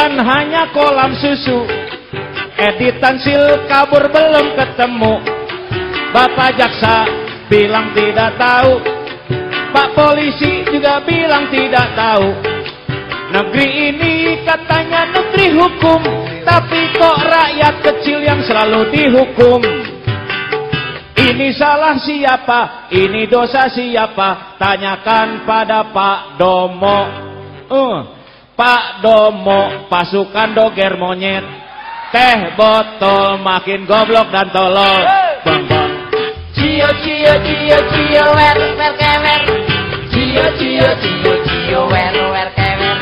bukan hanya kolam susu Editan sil kabur belum ketemu Bapak jaksa bilang tidak tahu Pak polisi juga bilang tidak tahu Negeri ini katanya negeri hukum Tapi kok rakyat kecil yang selalu dihukum Ini salah siapa? Ini dosa siapa? Tanyakan pada Pak Domo uh, Pak Domo pasukan doger monyet. Teh botol makin goblok dan tolol. Bang bang. Cio cio cio cio wer wer kewer Cio cio cio cio wer wer kewer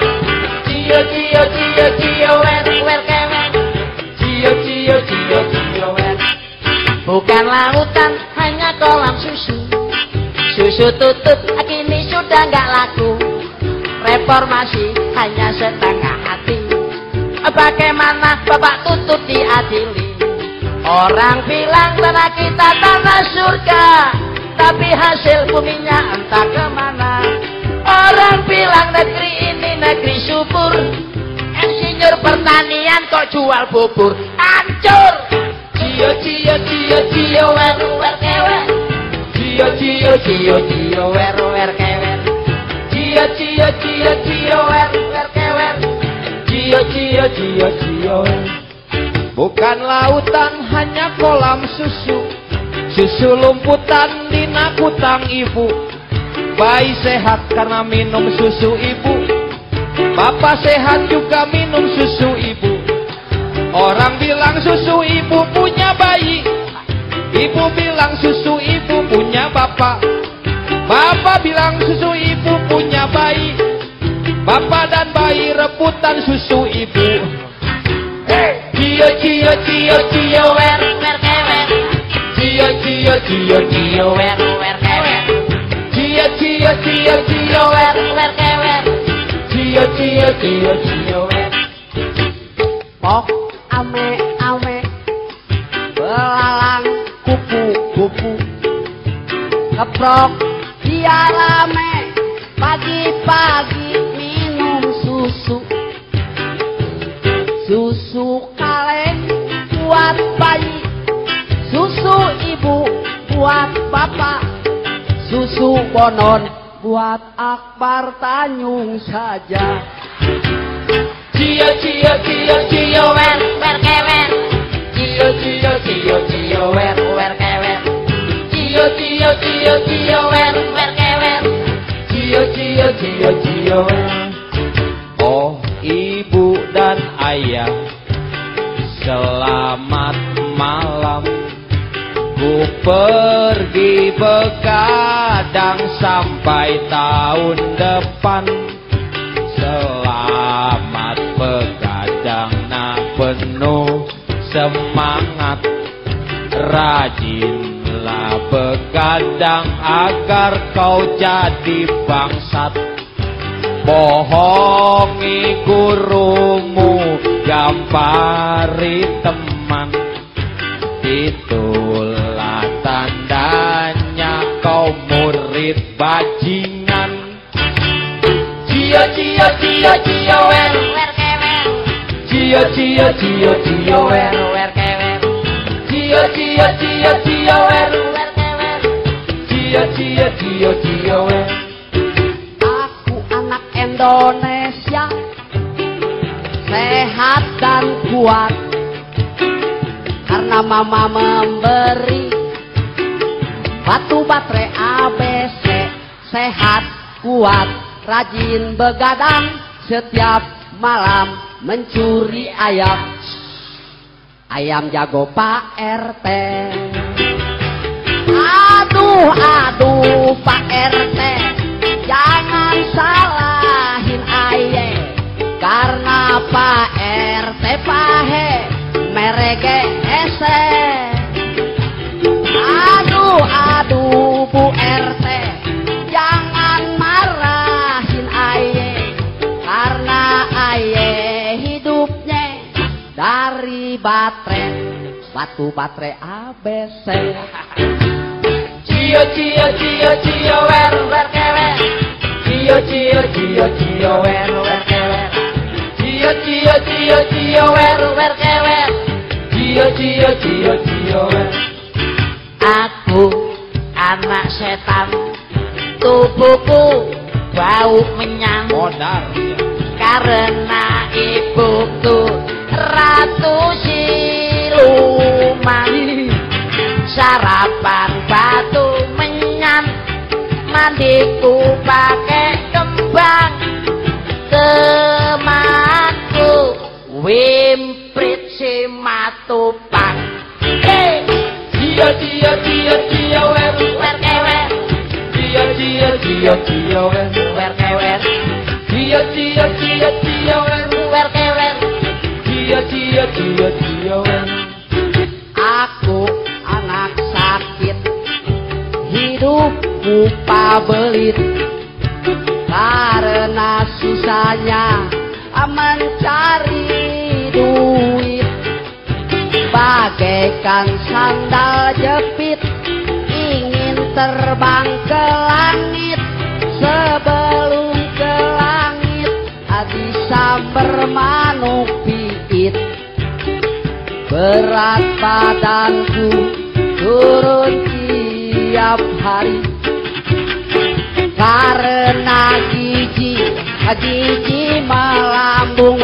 Cio cio cio cio wer wer kewer Cio cio cio cio wer. Bukan lautan hanya kolam susu. Susu tutut kini sudah nggak laku. Reformasi hanya setengah hati. Bagaimana bapak tutut diadili? Orang bilang tanah kita tanah surga Tapi hasil buminya entah ke mana. Orang bilang negeri ini negeri subur Insinyur pertanian kok jual bubur Hancur. Cio cio cio cio wer wer kewer Cio cio cio cio wer wer kewer Cio cio cio cio wer wer kewer Cio cio cio cio Bukan lautan hanya kolam susu. Susu lumputan di nakutang ibu. Bayi sehat karena minum susu ibu. Bapak sehat juga minum susu ibu. Orang bilang susu ibu punya bayi. Ibu bilang susu ibu punya bapak. Bapak bilang susu rebutan susu ibu Cio cio cio cio wer wer kewer Cio cio cio cio wer wer kewer Cio cio cio cio wer wer kewer Cio cio cio cio wer Pok ame ame belalang kupu kupu keprok dia rame pagi-pagi susu bonon buat akbar tanyung saja. Cio cio cio depan. Selamat begadang nak penuh semangat. Rajinlah begadang agar kau jadi bangsat. Bohongi gurumu Gampari teman. Itulah tandanya kau murid bajingan Cio cio cio wer wer kewer Cio cio cio cio wer wer kewer Cio cio cio cio wer Aku anak Indonesia Sehat dan kuat. Karena mama memberi Batu baterai ABC Sehat, kuat, rajin begadang Setiap malam mencuri ayam. Ayam jago Pak RT Aduh, aduh Pak RT Batu baterai ABC Cio cio cio cio wer wer kewer Cio cio cio cio wer wer kewer Cio Cio cio cio cio wer wer kewer Cio cio cio cio wer Aku anak setan. Tubuhku bau menyang. Modar. Karena mandiku pakai kembang. Semaku wimprit si matupang. Hey! dia dia dia dia wer wer kewer dia dia dia dia wer wer kewer dia dia dia dia wer wer kewer dia dia dia dia Hidupku pabelit Karena susahnya mencari duit. Bagaikan sandal jepit Ingin terbang ke langit. Sebelum ke langit Disamber manuk piit Berat badanku turun tiap hari gigi, melambung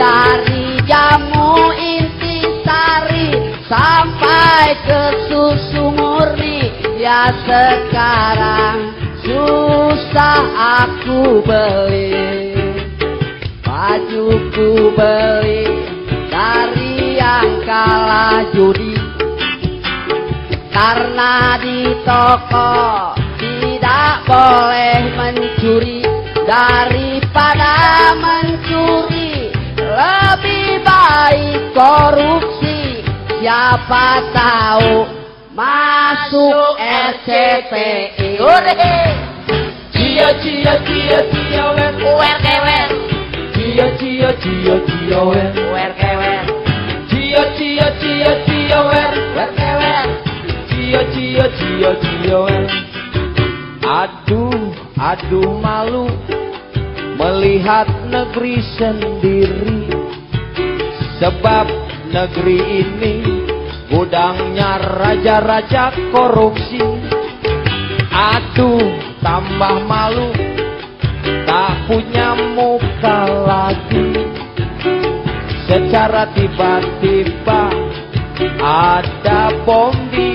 Dari jamu inti sari sampai ke susu murni Ya sekarang susah aku beli. Bajuku beli dari yang kalah judi. Karena di toko tidak boleh mencuri Daripada mencuri lebih baik korupsi. Siapa tahu masuk RCTI cio cio wer Wer kewer, Cio cio cio cio wer wer kewer, Cio cio cio cio wer wer kewer Cio cio cio cio wer Aduh, aduh malu melihat negeri sendiri. Sebab negeri ini gudangnya raja-raja korupsi. Aduh, tambah malu tak punya muka lagi. Secara tiba-tiba ada bom di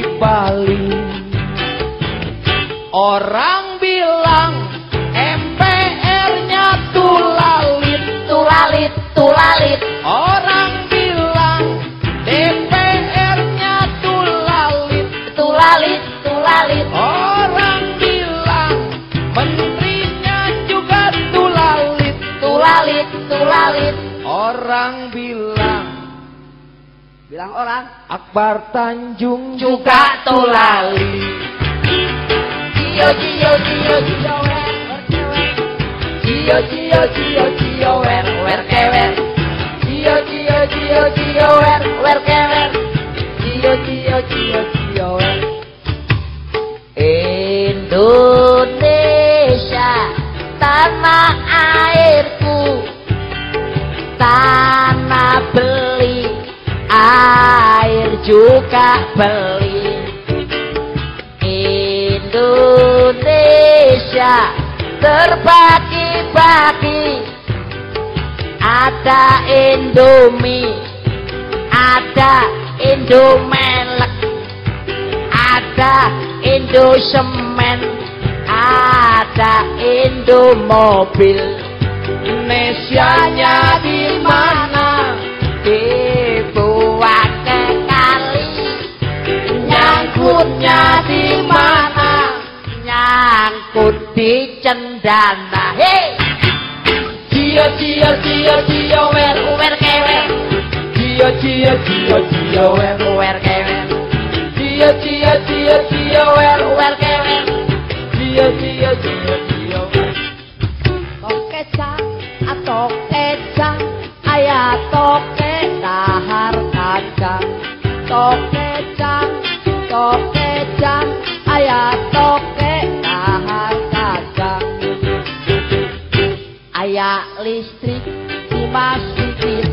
Orang bilang MPR-nya tulalit. Tulalit, tulalit Orang bilang DPR-nya tulalit. Tulalit, tulalit Orang bilang menterinya juga tulalit. Tulalit, tulalit Orang bilang Bilang orang Akbar Tanjung juga tulalit Indonesia tanah airku tanah beli air juga beli Indonesia terbagi-bagi. Ada Indomie ada Indomelek ada Indosemen ada Indomobil. Indonesia-nya di mana di cendana hei Cio cio cio cio wer uwer kewer Cio cio cio cio wer uwer kewer Cio cio cio cio wer uwer kewer Cio cio cio Ayah listrik di masjid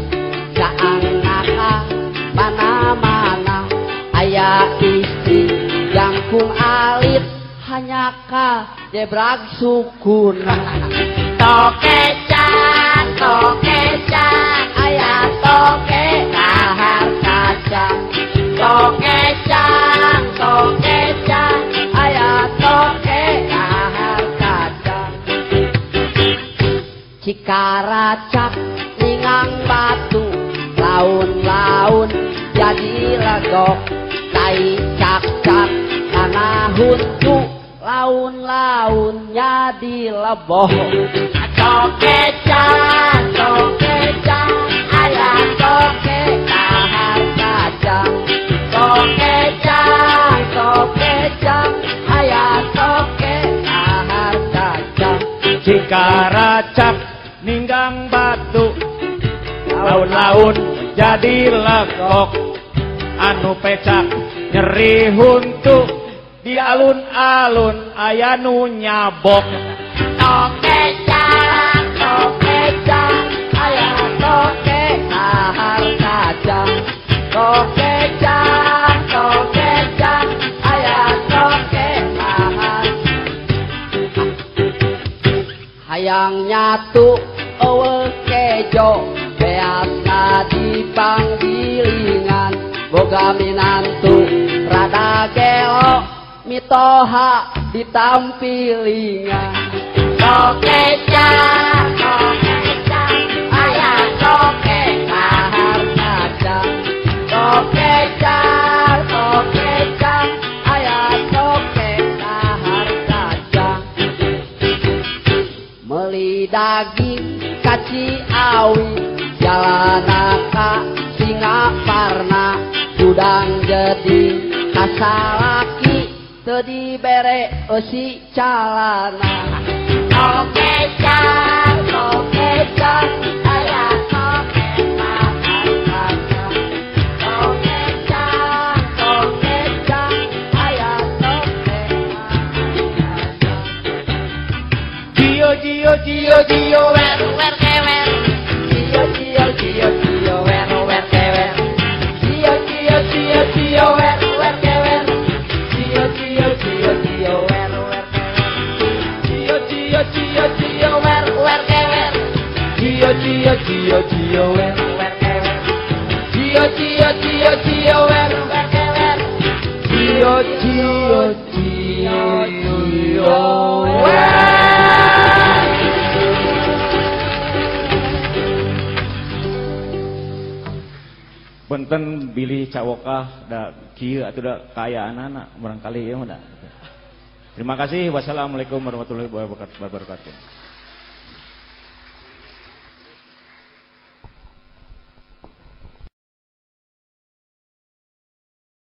Jaang naka mana-mana. Ayah istri yang kung alit Hanya ka jebrag sukuna Tokecang, tokecang, Ayah toke kahar kacang tokecang, tokecang, Cikaracak ningang batu Laun-laun jadi legok Tai cak-cak tanah huntu Laun-laun jadi leboh. Tokecang, tokecang, Ayah toke kahar kacang. Tokecang, Tokecang Ayah toke kahar kacang. Jika daun jadi lekok anu pecak nyeri huntu di alun-alun ayanu nyabok. Mitoha ditampilingan. Tokecang, tokecang, Ayah toke kahar kacang Tokecang, tokecang Ayah toke kahar kacang Meli daging kaci awi Jalanaka Singaparna Gudang jadi kasalaki Tedi bere esi calana tokecang, Tokecang Ayah toke kahar kacang Tokecang, tokecang Ayah toke kahar kacang Cio cio cio cio wer, Benten bilih cawokah da kieu atuh da kaayaan anak barangkali ya mah. Terima kasih. Wassalamualaikum warahmatullahi wabarakatuh.